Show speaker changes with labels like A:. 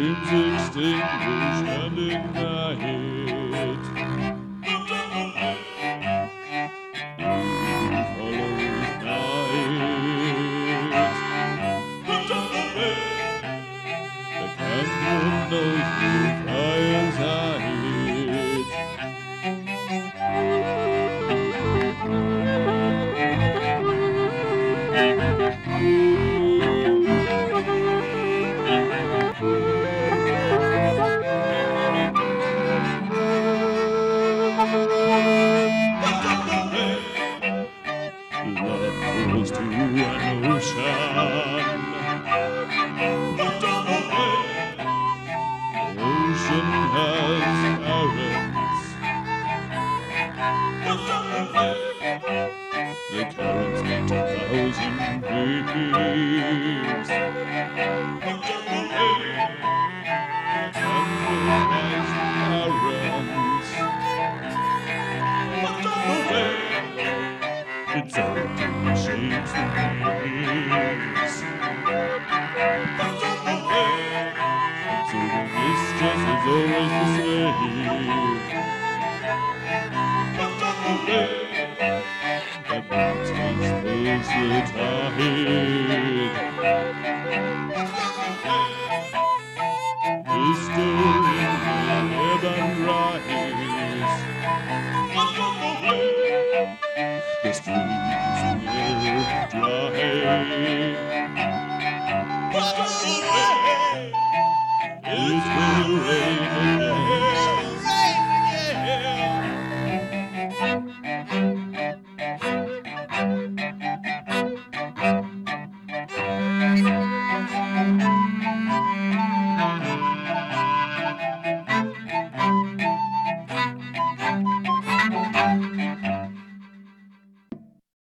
A: Flames extinguished and ignite. Follows night. The candle knows Love goes to an ocean. Ocean has currents. The currents meet a thousand waves. And shapes and waves. So the mistress is always the slave. The boat takes the tide. History will It